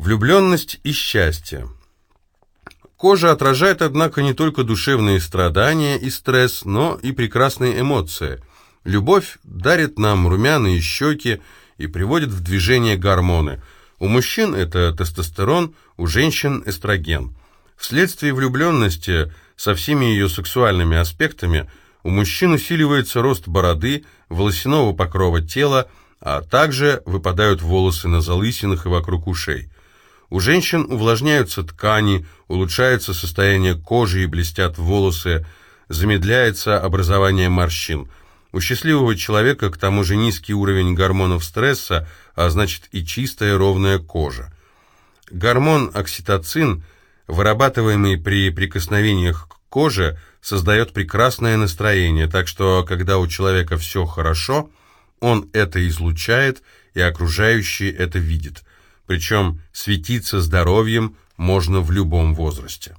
Влюбленность и счастье. Кожа отражает, однако, не только душевные страдания и стресс, но и прекрасные эмоции. Любовь дарит нам румяные щеки и приводит в движение гормоны. У мужчин это тестостерон, у женщин эстроген. Вследствие влюбленности со всеми ее сексуальными аспектами у мужчин усиливается рост бороды, волосяного покрова тела, а также выпадают волосы на залысинах и вокруг ушей. У женщин увлажняются ткани, улучшается состояние кожи и блестят волосы, замедляется образование морщин. У счастливого человека к тому же низкий уровень гормонов стресса, а значит и чистая ровная кожа. Гормон окситоцин, вырабатываемый при прикосновениях к коже, создает прекрасное настроение, так что когда у человека все хорошо, он это излучает, и окружающие это видят – причем светиться здоровьем можно в любом возрасте.